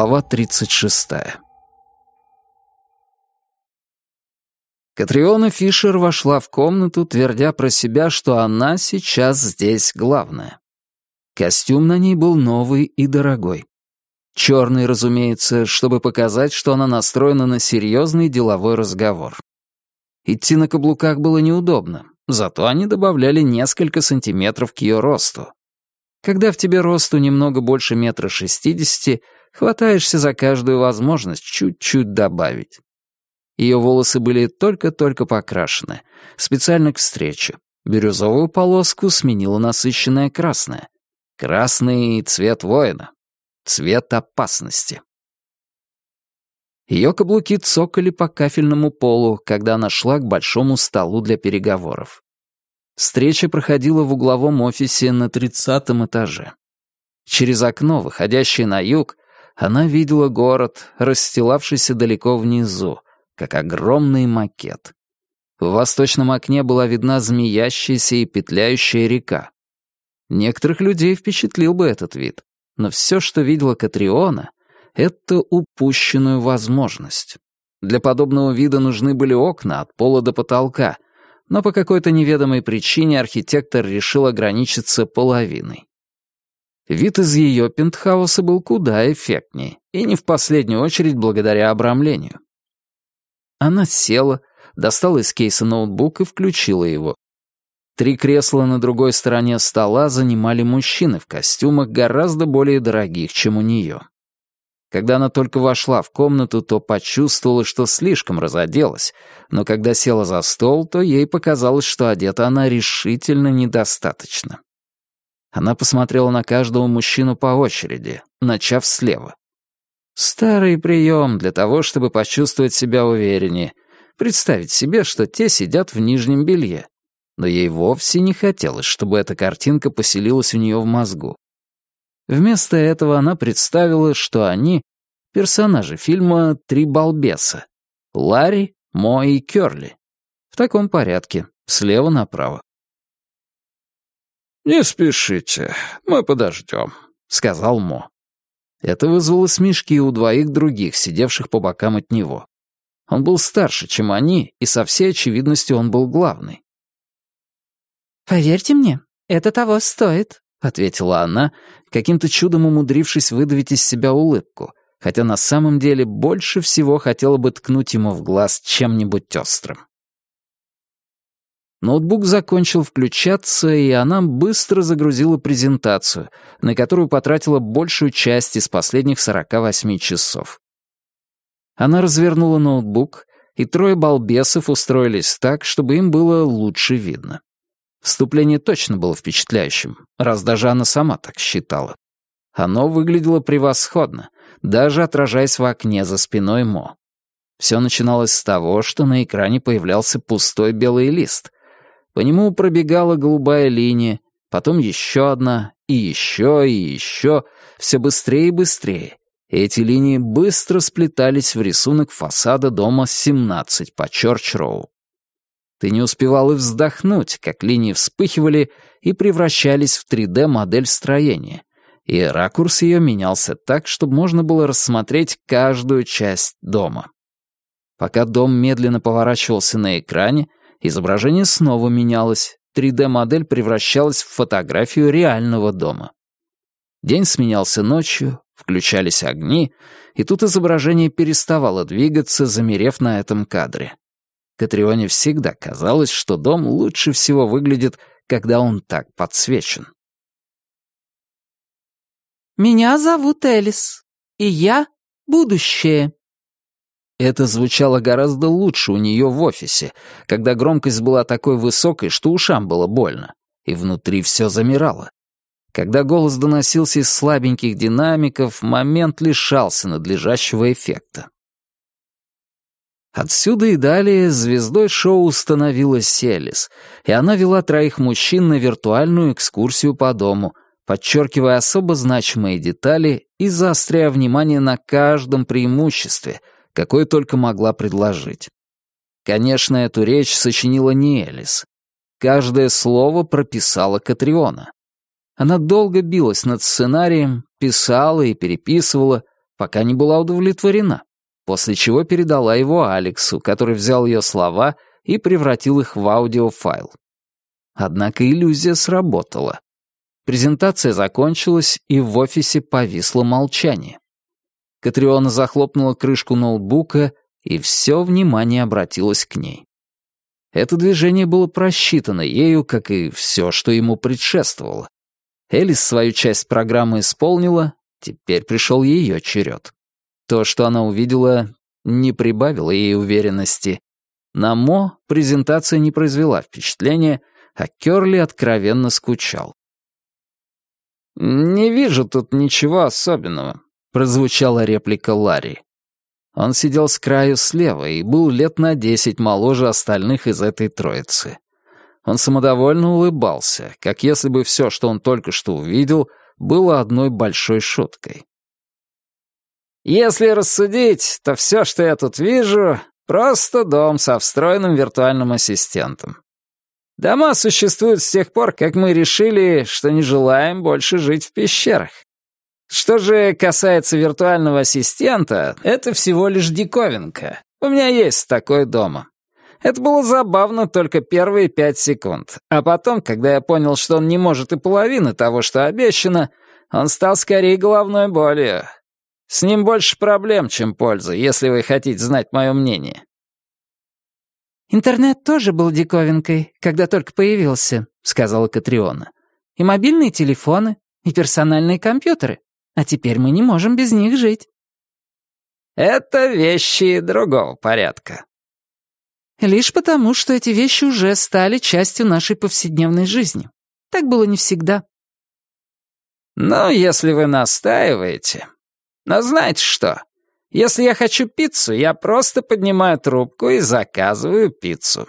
Глава 36. Катриона Фишер вошла в комнату, твердя про себя, что она сейчас здесь главная. Костюм на ней был новый и дорогой. Черный, разумеется, чтобы показать, что она настроена на серьезный деловой разговор. Идти на каблуках было неудобно, зато они добавляли несколько сантиметров к ее росту. Когда в тебе росту немного больше метра шестидесяти, хватаешься за каждую возможность чуть-чуть добавить. Ее волосы были только-только покрашены, специально к встрече. Бирюзовую полоску сменила насыщенная красная. Красный — цвет воина, цвет опасности. Ее каблуки цокали по кафельному полу, когда она шла к большому столу для переговоров. Встреча проходила в угловом офисе на тридцатом этаже. Через окно, выходящее на юг, она видела город, расстилавшийся далеко внизу, как огромный макет. В восточном окне была видна змеящаяся и петляющая река. Некоторых людей впечатлил бы этот вид, но все, что видела Катриона, — это упущенную возможность. Для подобного вида нужны были окна от пола до потолка, но по какой-то неведомой причине архитектор решил ограничиться половиной. Вид из ее пентхауса был куда эффектнее, и не в последнюю очередь благодаря обрамлению. Она села, достала из кейса ноутбук и включила его. Три кресла на другой стороне стола занимали мужчины в костюмах гораздо более дорогих, чем у нее. Когда она только вошла в комнату, то почувствовала, что слишком разоделась, но когда села за стол, то ей показалось, что одета она решительно недостаточно. Она посмотрела на каждого мужчину по очереди, начав слева. Старый прием для того, чтобы почувствовать себя увереннее, представить себе, что те сидят в нижнем белье. Но ей вовсе не хотелось, чтобы эта картинка поселилась у нее в мозгу. Вместо этого она представила, что они — персонажи фильма «Три балбеса» — Ларри, Мо и Кёрли. В таком порядке, слева направо. «Не спешите, мы подождем», — сказал Мо. Это вызвало смешки у двоих других, сидевших по бокам от него. Он был старше, чем они, и со всей очевидностью он был главный. «Поверьте мне, это того стоит», — ответила она, каким-то чудом умудрившись выдавить из себя улыбку, хотя на самом деле больше всего хотела бы ткнуть ему в глаз чем-нибудь острым. Ноутбук закончил включаться, и она быстро загрузила презентацию, на которую потратила большую часть из последних 48 часов. Она развернула ноутбук, и трое балбесов устроились так, чтобы им было лучше видно. Вступление точно было впечатляющим, раз даже она сама так считала. Оно выглядело превосходно, даже отражаясь в окне за спиной Мо. Все начиналось с того, что на экране появлялся пустой белый лист — по нему пробегала голубая линия, потом еще одна, и еще, и еще, все быстрее и быстрее. эти линии быстро сплетались в рисунок фасада дома 17 по Чорч-Роу. Ты не успевал и вздохнуть, как линии вспыхивали и превращались в 3D-модель строения, и ракурс ее менялся так, чтобы можно было рассмотреть каждую часть дома. Пока дом медленно поворачивался на экране, Изображение снова менялось, 3D-модель превращалась в фотографию реального дома. День сменялся ночью, включались огни, и тут изображение переставало двигаться, замерев на этом кадре. Катрионе всегда казалось, что дом лучше всего выглядит, когда он так подсвечен. «Меня зовут Элис, и я — будущее», это звучало гораздо лучше у нее в офисе, когда громкость была такой высокой, что ушам было больно, и внутри все замирало. Когда голос доносился из слабеньких динамиков, момент лишался надлежащего эффекта. Отсюда и далее звездой шоу становилась Селис, и она вела троих мужчин на виртуальную экскурсию по дому, подчеркивая особо значимые детали и заостряя внимание на каждом преимуществе — какое только могла предложить. Конечно, эту речь сочинила не Элис. Каждое слово прописала Катриона. Она долго билась над сценарием, писала и переписывала, пока не была удовлетворена, после чего передала его Алексу, который взял ее слова и превратил их в аудиофайл. Однако иллюзия сработала. Презентация закончилась, и в офисе повисло молчание. Катриона захлопнула крышку ноутбука, и все внимание обратилось к ней. Это движение было просчитано ею, как и все, что ему предшествовало. Элис свою часть программы исполнила, теперь пришел ее черед. То, что она увидела, не прибавило ей уверенности. На Мо презентация не произвела впечатления, а Кёрли откровенно скучал. «Не вижу тут ничего особенного», — прозвучала реплика Ларри. Он сидел с краю слева и был лет на десять моложе остальных из этой троицы. Он самодовольно улыбался, как если бы все, что он только что увидел, было одной большой шуткой. «Если рассудить, то все, что я тут вижу, просто дом со встроенным виртуальным ассистентом. Дома существуют с тех пор, как мы решили, что не желаем больше жить в пещерах. Что же касается виртуального ассистента, это всего лишь диковинка. У меня есть такой дома. Это было забавно только первые пять секунд. А потом, когда я понял, что он не может и половины того, что обещано, он стал скорее головной болью. С ним больше проблем, чем пользы, если вы хотите знать мое мнение. «Интернет тоже был диковинкой, когда только появился», — сказала Катриона. «И мобильные телефоны, и персональные компьютеры. А теперь мы не можем без них жить». «Это вещи другого порядка». «Лишь потому, что эти вещи уже стали частью нашей повседневной жизни. Так было не всегда». «Ну, если вы настаиваете. Но знаете что? Если я хочу пиццу, я просто поднимаю трубку и заказываю пиццу».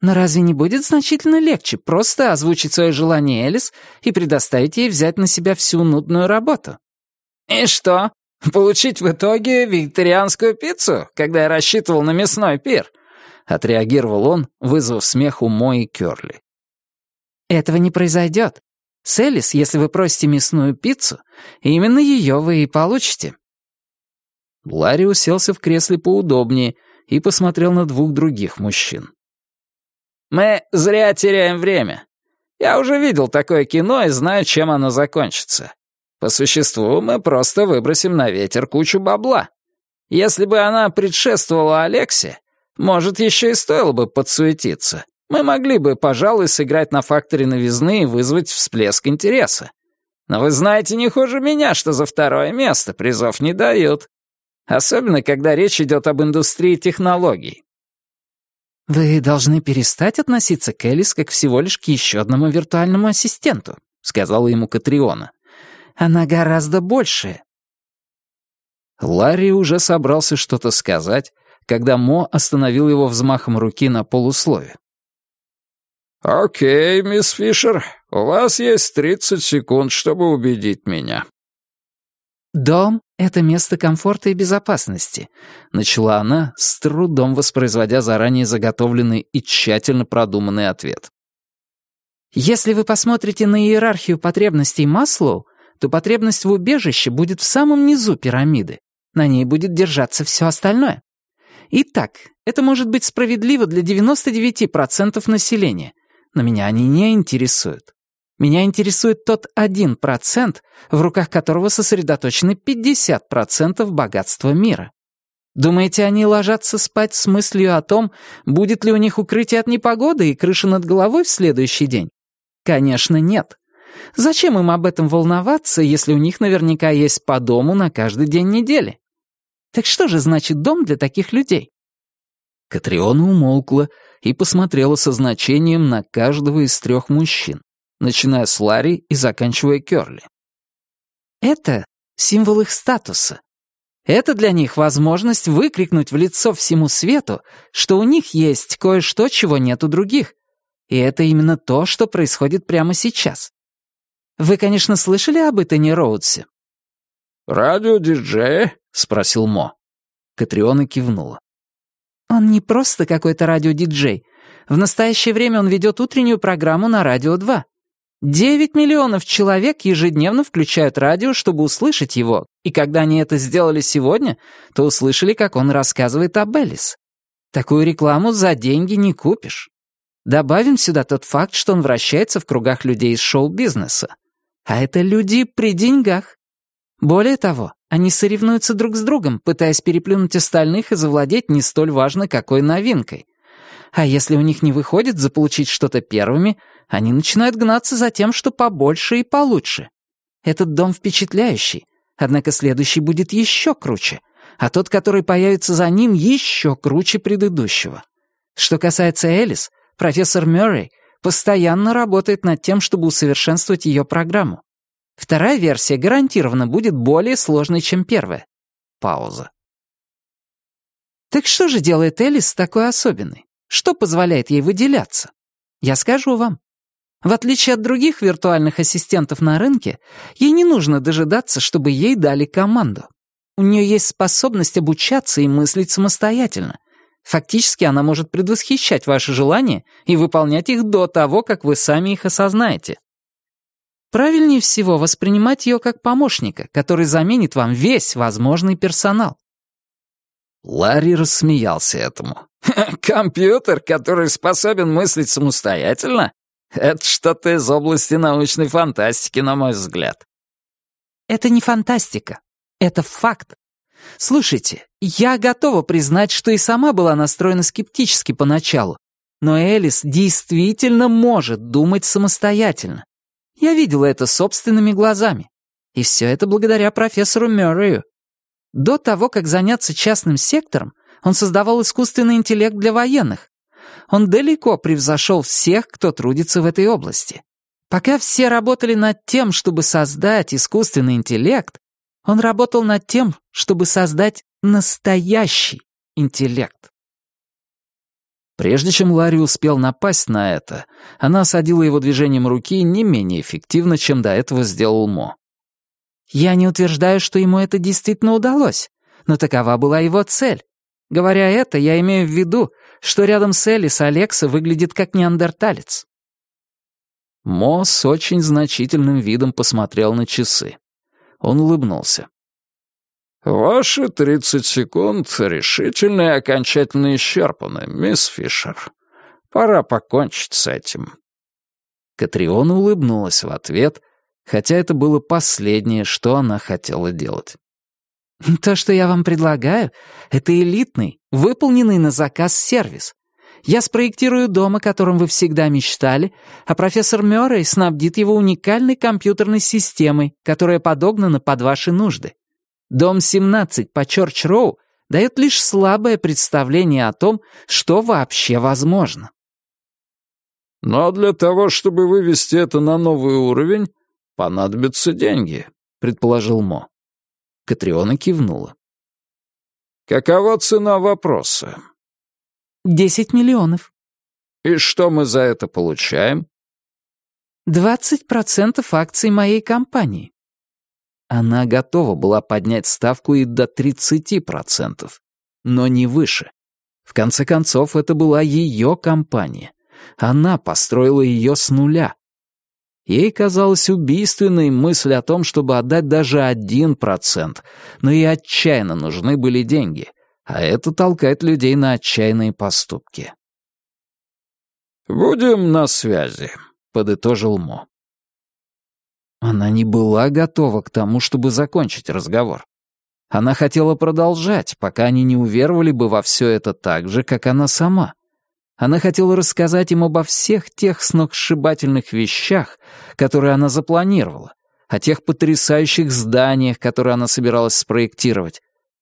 Но разве не будет значительно легче просто озвучить свое желание Элис и предоставить ей взять на себя всю нудную работу? И что? Получить в итоге вегетарианскую пиццу, когда я рассчитывал на мясной пир? Отреагировал он, вызвав смех у Мои Кёрли. Этого не произойдет. С Элис, если вы просите мясную пиццу, именно ее вы и получите. Ларри уселся в кресле поудобнее и посмотрел на двух других мужчин. Мы зря теряем время. Я уже видел такое кино и знаю, чем оно закончится. По существу, мы просто выбросим на ветер кучу бабла. Если бы она предшествовала Алексе, может, еще и стоило бы подсуетиться. Мы могли бы, пожалуй, сыграть на факторе новизны и вызвать всплеск интереса. Но вы знаете не хуже меня, что за второе место призов не дают. Особенно, когда речь идет об индустрии технологий. «Вы должны перестать относиться к Элис как всего лишь к еще одному виртуальному ассистенту», — сказала ему Катриона. «Она гораздо большая». Ларри уже собрался что-то сказать, когда Мо остановил его взмахом руки на полуслове. «Окей, мисс Фишер, у вас есть тридцать секунд, чтобы убедить меня». «Дом — это место комфорта и безопасности», — начала она, с трудом воспроизводя заранее заготовленный и тщательно продуманный ответ. «Если вы посмотрите на иерархию потребностей Маслоу, то потребность в убежище будет в самом низу пирамиды. На ней будет держаться все остальное. Итак, это может быть справедливо для 99% населения, но меня они не интересуют. Меня интересует тот один процент, в руках которого сосредоточены 50% богатства мира. Думаете, они ложатся спать с мыслью о том, будет ли у них укрытие от непогоды и крыша над головой в следующий день? Конечно, нет. Зачем им об этом волноваться, если у них наверняка есть по дому на каждый день недели? Так что же значит дом для таких людей? Катриона умолкла и посмотрела со значением на каждого из трех мужчин начиная с Ларри и заканчивая Кёрли. Это символ их статуса. Это для них возможность выкрикнуть в лицо всему свету, что у них есть кое-что, чего нет у других. И это именно то, что происходит прямо сейчас. Вы, конечно, слышали об Итане Роудсе? «Радио-диджея?» — спросил Мо. Катриона кивнула. «Он не просто какой-то радиодиджей. В настоящее время он ведет утреннюю программу на Радио 2. Девять миллионов человек ежедневно включают радио, чтобы услышать его, и когда они это сделали сегодня, то услышали, как он рассказывает об Элис. Такую рекламу за деньги не купишь. Добавим сюда тот факт, что он вращается в кругах людей из шоу-бизнеса. А это люди при деньгах. Более того, они соревнуются друг с другом, пытаясь переплюнуть остальных и завладеть не столь важной какой новинкой. А если у них не выходит заполучить что-то первыми, они начинают гнаться за тем, что побольше и получше. Этот дом впечатляющий, однако следующий будет еще круче, а тот, который появится за ним, еще круче предыдущего. Что касается Элис, профессор Мюррей постоянно работает над тем, чтобы усовершенствовать ее программу. Вторая версия гарантированно будет более сложной, чем первая. Пауза. Так что же делает Элис такой особенной? Что позволяет ей выделяться? Я скажу вам. В отличие от других виртуальных ассистентов на рынке, ей не нужно дожидаться, чтобы ей дали команду. У нее есть способность обучаться и мыслить самостоятельно. Фактически она может предвосхищать ваши желания и выполнять их до того, как вы сами их осознаете. Правильнее всего воспринимать ее как помощника, который заменит вам весь возможный персонал. Ларри рассмеялся этому. «Компьютер, который способен мыслить самостоятельно? Это что-то из области научной фантастики, на мой взгляд». «Это не фантастика. Это факт. Слушайте, я готова признать, что и сама была настроена скептически поначалу, но Элис действительно может думать самостоятельно. Я видела это собственными глазами. И все это благодаря профессору Мёррею. До того, как заняться частным сектором, он создавал искусственный интеллект для военных. Он далеко превзошел всех, кто трудится в этой области. Пока все работали над тем, чтобы создать искусственный интеллект, он работал над тем, чтобы создать настоящий интеллект. Прежде чем Ларри успел напасть на это, она осадила его движением руки не менее эффективно, чем до этого сделал Мо. «Я не утверждаю, что ему это действительно удалось, но такова была его цель. Говоря это, я имею в виду, что рядом с Элис Алекса выглядит как неандерталец». Мо с очень значительным видом посмотрел на часы. Он улыбнулся. «Ваши тридцать секунд решительно и окончательно исчерпаны, мисс Фишер. Пора покончить с этим». Катриона улыбнулась в ответ, хотя это было последнее, что она хотела делать. «То, что я вам предлагаю, это элитный, выполненный на заказ сервис. Я спроектирую дом, о котором вы всегда мечтали, а профессор Мёррей снабдит его уникальной компьютерной системой, которая подогнана под ваши нужды. Дом 17 по Чорч-Роу дает лишь слабое представление о том, что вообще возможно. «Но для того, чтобы вывести это на новый уровень, понадобятся деньги», — предположил Мо. Катриона кивнула. «Какова цена вопроса?» Десять миллионов. И что мы за это получаем? Двадцать процентов акций моей компании. Она готова была поднять ставку и до тридцати процентов, но не выше. В конце концов, это была ее компания. Она построила ее с нуля. Ей казалась убийственной мысль о том, чтобы отдать даже один процент, но ей отчаянно нужны были деньги а это толкает людей на отчаянные поступки. «Будем на связи», — подытожил Мо. Она не была готова к тому, чтобы закончить разговор. Она хотела продолжать, пока они не уверовали бы во все это так же, как она сама. Она хотела рассказать им обо всех тех сногсшибательных вещах, которые она запланировала, о тех потрясающих зданиях, которые она собиралась спроектировать,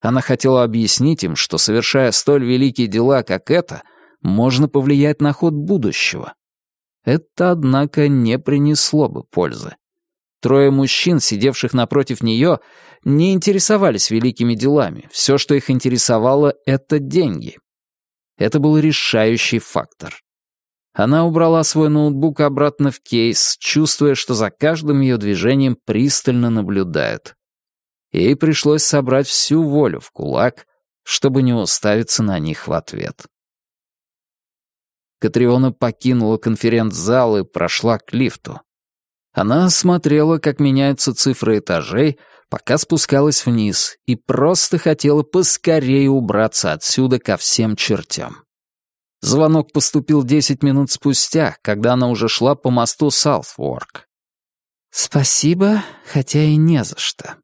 она хотела объяснить им, что, совершая столь великие дела, как это, можно повлиять на ход будущего. Это, однако, не принесло бы пользы. Трое мужчин, сидевших напротив нее, не интересовались великими делами. Все, что их интересовало, — это деньги. Это был решающий фактор. Она убрала свой ноутбук обратно в кейс, чувствуя, что за каждым ее движением пристально наблюдают. Ей пришлось собрать всю волю в кулак, чтобы не уставиться на них в ответ. Катриона покинула конференц-зал и прошла к лифту. Она смотрела, как меняются цифры этажей, пока спускалась вниз, и просто хотела поскорее убраться отсюда ко всем чертям. Звонок поступил десять минут спустя, когда она уже шла по мосту Саутворк. «Спасибо, хотя и не за что».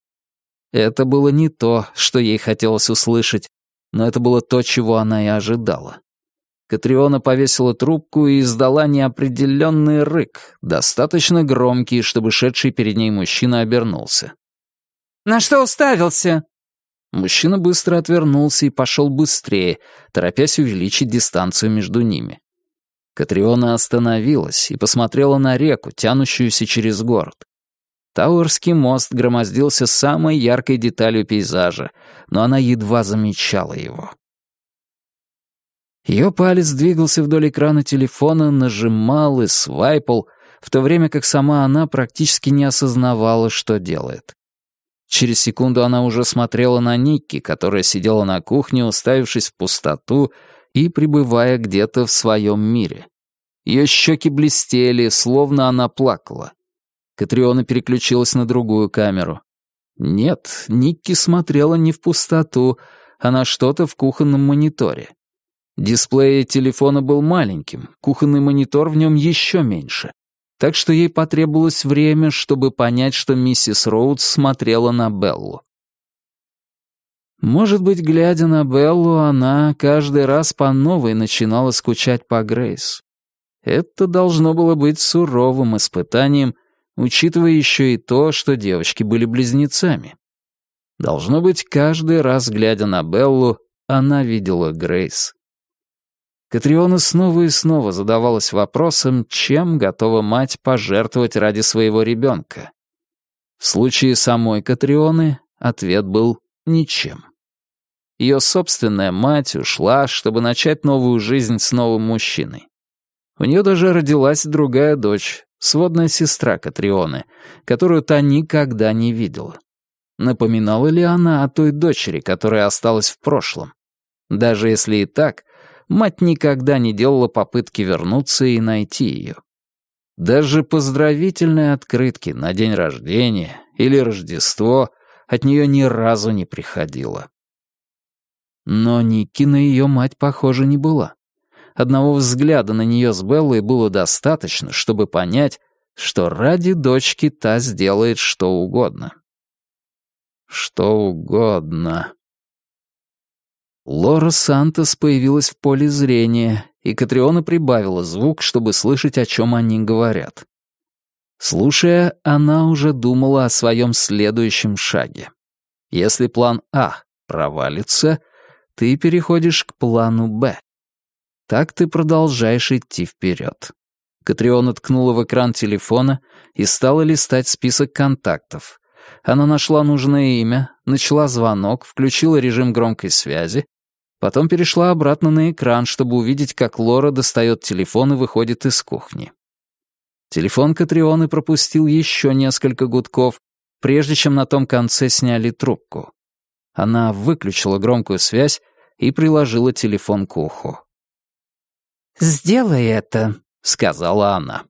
Это было не то, что ей хотелось услышать, но это было то, чего она и ожидала. Катриона повесила трубку и издала неопределенный рык, достаточно громкий, чтобы шедший перед ней мужчина обернулся. «На что уставился?» Мужчина быстро отвернулся и пошел быстрее, торопясь увеличить дистанцию между ними. Катриона остановилась и посмотрела на реку, тянущуюся через город. Тауэрский мост громоздился самой яркой деталью пейзажа, но она едва замечала его. Ее палец двигался вдоль экрана телефона, нажимал и свайпал, в то время как сама она практически не осознавала, что делает. Через секунду она уже смотрела на Никки, которая сидела на кухне, уставившись в пустоту и пребывая где-то в своем мире. Ее щеки блестели, словно она плакала. Катриона переключилась на другую камеру. Нет, Никки смотрела не в пустоту, а на что-то в кухонном мониторе. Дисплей телефона был маленьким, кухонный монитор в нем еще меньше. Так что ей потребовалось время, чтобы понять, что миссис Роудс смотрела на Беллу. Может быть, глядя на Беллу, она каждый раз по новой начинала скучать по Грейс. Это должно было быть суровым испытанием, учитывая еще и то, что девочки были близнецами. Должно быть, каждый раз, глядя на Беллу, она видела Грейс. Катриона снова и снова задавалась вопросом, чем готова мать пожертвовать ради своего ребенка. В случае самой Катрионы ответ был «ничем». Ее собственная мать ушла, чтобы начать новую жизнь с новым мужчиной. У нее даже родилась другая дочь, сводная сестра Катрионы, которую та никогда не видела. Напоминала ли она о той дочери, которая осталась в прошлом? Даже если и так, мать никогда не делала попытки вернуться и найти ее. Даже поздравительные открытки на день рождения или Рождество от нее ни разу не приходило. Но Никина ее мать, похоже, не была. Одного взгляда на нее с Беллой было достаточно, чтобы понять, что ради дочки та сделает что угодно. Что угодно. Лора Сантос появилась в поле зрения, и Катриона прибавила звук, чтобы слышать, о чем они говорят. Слушая, она уже думала о своем следующем шаге. Если план А провалится, ты переходишь к плану Б. Так ты продолжаешь идти вперед. Катриона ткнула в экран телефона и стала листать список контактов. Она нашла нужное имя, начала звонок, включила режим громкой связи, потом перешла обратно на экран, чтобы увидеть, как Лора достает телефон и выходит из кухни. Телефон Катрионы пропустил еще несколько гудков, прежде чем на том конце сняли трубку. Она выключила громкую связь и приложила телефон к уху. «Сделай это», — сказала она.